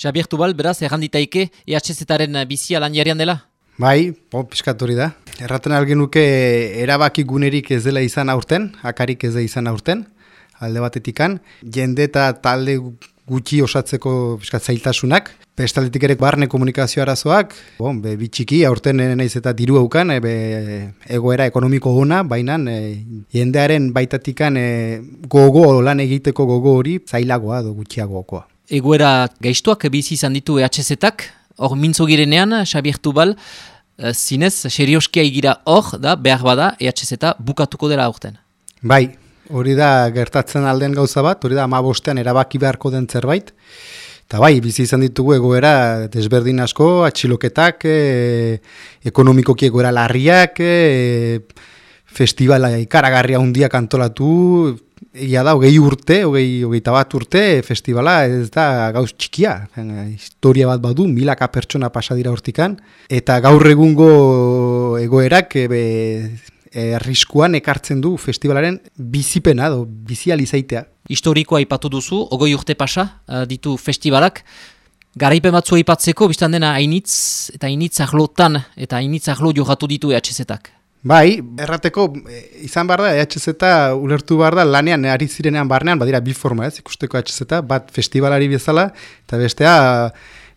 Javier Tubal, beraz, erranditaike EHZ-aren bizia lan dela? Bai, po, piskatori da. Erraten algen nuke erabaki gunerik ez dela izan aurten, akarik ez da izan aurten, alde batetikan. Jende eta talde gutxi osatzeko piskat zailtasunak. Bestaldetik ere barne komunikazio arazoak, bon, be, bitxiki, aurten naiz eta diru haukan, e, be, egoera ekonomiko gona, baina e, jendearen baitatikan e, gogo lan egiteko gogo hori zailagoa do gutxiagokoa. Egoera gaiztuak bizi izan ditu EHZ-etak, hor mintzo girenean, Xabier Tubal, e, zinez, serioskia egira hor, da, behar bada, EHZ-eta bukatuko dela aurten. Bai, hori da gertatzen alden gauza bat, hori da ama bostean erabaki beharko den zerbait, Eta bai, bizi izan ditugu egoera desberdin asko, atxiloketak, e, ekonomikoki egoera larriak, e, festivala ikaragarria hundiak antolatu, ia da, hogei urte, hogei, hogei tabat urte, festivala ez da gauz txikia. Historia bat badu, milaka pertsona pasadira hortikan. Eta gaur egungo egoerak, e, arriskuan ekartzen du festivalaren bizipena, do, bizializaitea. Historikoa aipatu duzu, ogoi urte pasa, uh, ditu festivalak, garaipen batzu aipatzeko, biztan dena hainitz eta hainitz ahlotan eta hainitz ahlo johatu ditu EHZ-etak. Bai, errateko e, izan behar da, EHZ ulertu behar da, lanean ari zirenean barnean, badira bi forma ez, ikusteko EHZ, bat festivalari bezala, eta bestea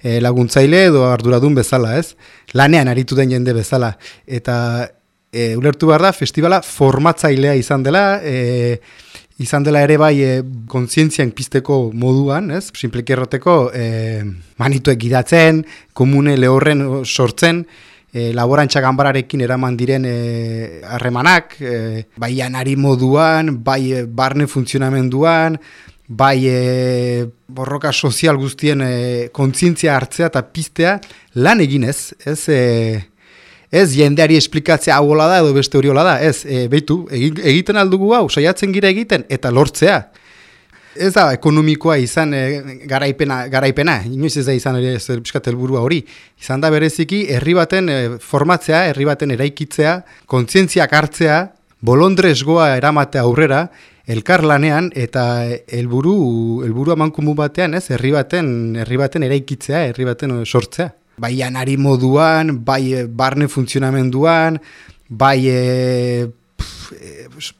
e, laguntzaile edo arduradun bezala ez, lanean aritu den jende bezala. Eta e, ulertu behar da, festivala formatzailea izan dela, e, izan dela ere bai e, kontzientzian pizteko moduan, ez? Simpleki erroteko e, manituek gidatzen, komune lehorren sortzen, e, laborantza ganbararekin eraman diren e, harremanak, e, bai anari moduan, bai e, barne funtzionamenduan, bai e, borroka sozial guztien e, kontzientzia hartzea eta piztea lan eginez, ez? E, Ez jendeari esplikatzea hau da edo beste hori da, ez, e, behitu, egiten aldugu hau, saiatzen gira egiten, eta lortzea. Ez da, ekonomikoa izan e, garaipena, garaipena, inoiz ez da izan ere zer helburua hori. Izan da bereziki, herri baten e, formatzea, herri baten eraikitzea, kontzientziak hartzea, bolondrezgoa eramatea aurrera, elkar lanean eta helburu helburu amankumu batean, ez, herri baten, herri baten eraikitzea, herri baten sortzea bai anari moduan, bai eh, barne funtzionamenduan, bai e,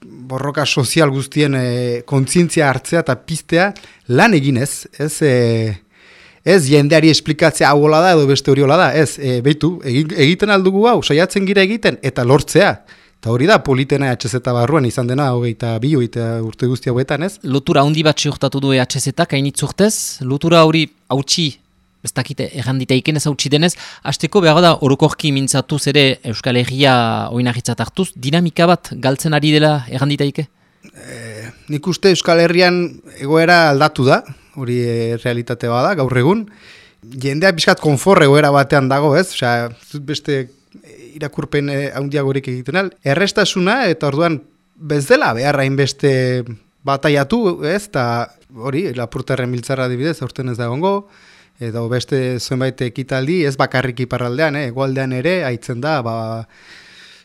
borroka sozial guztien e, kontzientzia hartzea eta piztea lan eginez, ez, e, ez jendeari esplikatzea hau da edo beste hori da, ez, e, behitu, egiten aldugu hau, saiatzen gira egiten, eta lortzea. Eta hori da, politena EHZ barruan izan dena, hogeita bi, hogeita urte guzti hauetan, ez? Lotura handi bat ziurtatu du EHZ-ak, hainitzurtez, lotura hori hautsi ez dakite errandita iken ez hautsi denez, hasteko behar da orokorki mintzatu zere Euskal Herria oinahitzat hartuz, dinamika bat galtzen ari dela errandita ike? E, nik uste Euskal Herrian egoera aldatu da, hori e, realitate bada, gaur egun. Jendea bizkat konfor egoera batean dago, ez? Osea, beste irakurpen handiagorik egiten al. Errestasuna eta orduan bez dela beharra inbeste bataiatu, ez? Ta hori, lapurtarren miltzara dibidez, aurten ez da gongo edo beste zenbait ekitaldi, ez bakarrik iparraldean, eh, egualdean ere, haitzen da, ba,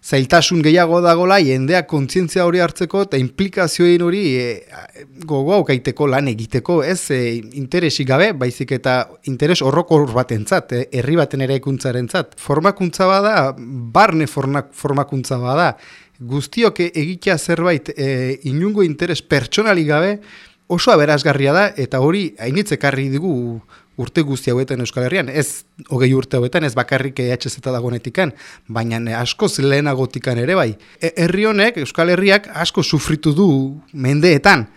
zailtasun gehiago dagola, jendeak kontzientzia hori hartzeko, eta implikazioen hori e, gogo aukaiteko lan egiteko, ez e, interesik gabe, baizik eta interes horroko bat entzat, e, herri baten ere ikuntzaren zat. Formakuntza bada, barne formakuntza bada, guztiok egitea zerbait e, inungo interes pertsonali gabe, oso aberazgarria da, eta hori hainitzekarri dugu urte guzti hauetan Euskal Herrian, ez hogei urte hauetan, ez bakarrik EHZ dagoenetikan, baina askoz lehenagotikan ere bai. E, herri honek, Euskal Herriak asko sufritu du mendeetan,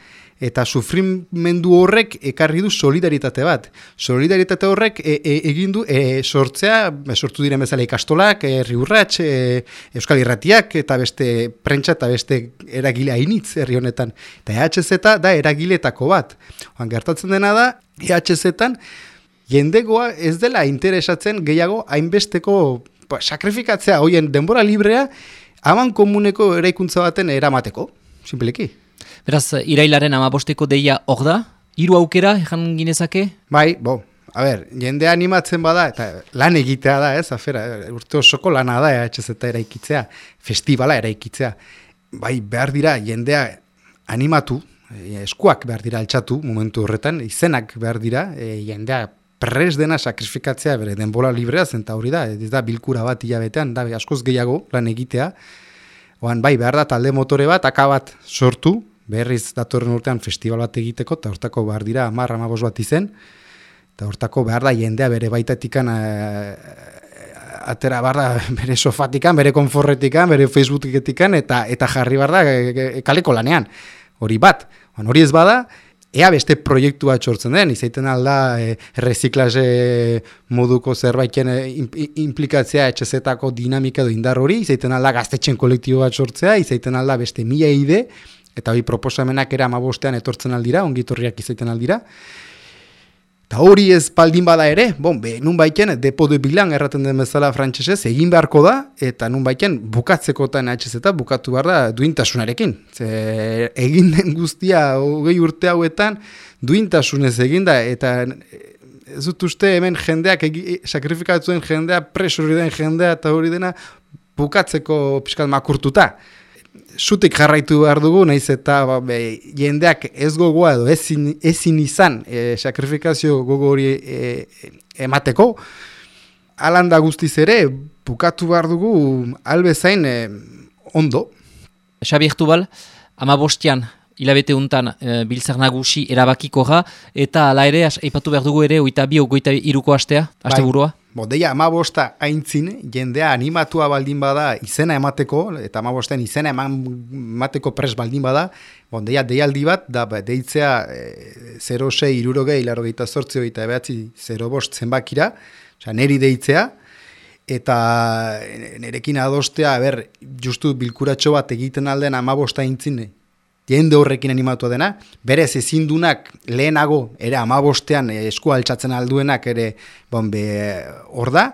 eta sufrimendu horrek ekarri du solidaritate bat. Solidaritate horrek e, e, egin du e, sortzea, e, sortu diren bezala ikastolak, herri urrats, e, Euskal Irratiak, eta beste prentsa eta beste eragile hainitz herri honetan. Eta EHZ da eragiletako bat. Oan, gertatzen dena da, EHZ-etan, jendegoa ez dela interesatzen gehiago hainbesteko ba, sakrifikatzea hoien denbora librea haman komuneko eraikuntza baten eramateko, simpeleki. Beraz, irailaren amabosteko deia hor da? Hiru aukera, ejan ginezake? Bai, bo, a ber, jende animatzen bada, eta lan egitea da, ez, afera, urte osoko lana da, ehz eraikitzea, festivala eraikitzea. Bai, behar dira, jendea animatu, eskuak behar dira altxatu momentu horretan, izenak behar dira, e, jendea pres dena sakrifikatzea bere denbora librea zen, hori da, ez da bilkura bat hilabetean, da askoz gehiago lan egitea, Oan, bai, behar da talde motore bat, akabat sortu, berriz datorren urtean festival bat egiteko, eta hortako behar dira amarra amabos bat izen, eta hortako behar da jendea bere baitatikan e, atera behar da bere sofatikan, bere konforretikan, bere facebooketikan, eta eta jarri behar da kaleko lanean. Hori bat, hori ez bada, ea beste proiektu bat sortzen den, izaiten alda e, reziklase moduko zerbaiten e, implikatzea etxezetako dinamika edo indar hori, izaiten alda gaztetxen kolektibo bat sortzea, izaiten alda beste mila ide, eta hori proposamenak era amabostean etortzen aldira, ongitorriak izaiten aldira, Eta hori ez baldin bada ere, bon, be, nun baiken, depo de bilan erraten den bezala frantsesez egin beharko da, eta nun baiken bukatzeko eta eta bukatu behar da duintasunarekin. Ze, egin den guztia hogei urte hauetan duintasunez egin da, eta ez dut uste hemen jendeak, egi, sakrifikatzen jendea, presuri den jendea, eta hori dena bukatzeko piskat makurtuta sutik jarraitu behar dugu, naiz eta ba, be, jendeak ez gogoa edo ezin, ezin izan e, sakrifikazio gogo hori e, emateko, alanda guztiz ere, bukatu behar dugu albezain e, ondo. Xabi Ertubal, ama bostian, hilabete untan e, biltzar nagusi erabakiko ga, eta ala ere, eipatu behar dugu ere, oita bi, oita iruko astea, aste bai. burua? Bo, deia, amabosta haintzin, jendea animatua baldin bada izena emateko, eta amabosten izena emateko pres baldin bada, bo, deia, deialdi bat, da, ba, deitzea e, 06 irurogei, laro gehieta sortzio eta behatzi 0 bost zenbakira, oza, neri deitzea, eta nerekin adostea, ber, justu bilkuratxo bat egiten aldean amabosta haintzin, jende horrekin animatu dena, berez ezindunak lehenago, ere amabostean eh, esku altxatzen alduenak ere bon, hor da,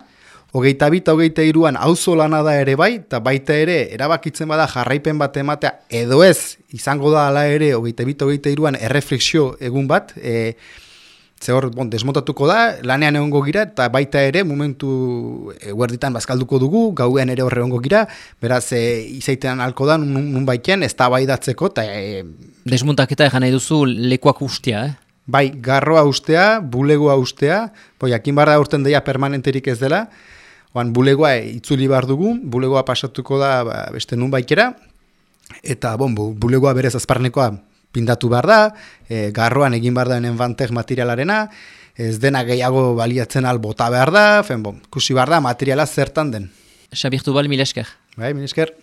hogeita bita hogeita iruan auzo lana da ere bai, eta baita ere erabakitzen bada jarraipen bat ematea, edo ez izango da ala ere hogeita bita hogeita iruan erreflexio egun bat, e, Ze hor, bon, desmotatuko da, lanean egongo gira, eta baita ere, momentu eguerditan bazkalduko dugu, gauean ere horre egongo gira, beraz, e, izaitean alko da, nun, nun baiten, ez da bai datzeko, eta... E, Desmontaketa egan nahi duzu lekuak ustea, eh? Bai, garroa ustea, bulegoa ustea, boi, akin barra urten daia permanenterik ez dela, oan bulegoa itzuli behar dugu, bulegoa pasatuko da ba, beste nun baikera, eta bon, bulegoa berez azparnekoa pindatu behar da, e, garroan egin behar da enbantek materialarena, ez dena gehiago baliatzen al bota behar da, fen bon, kusi behar da materiala zertan den. Xabirtu bal, mil esker. Bai, mil esker.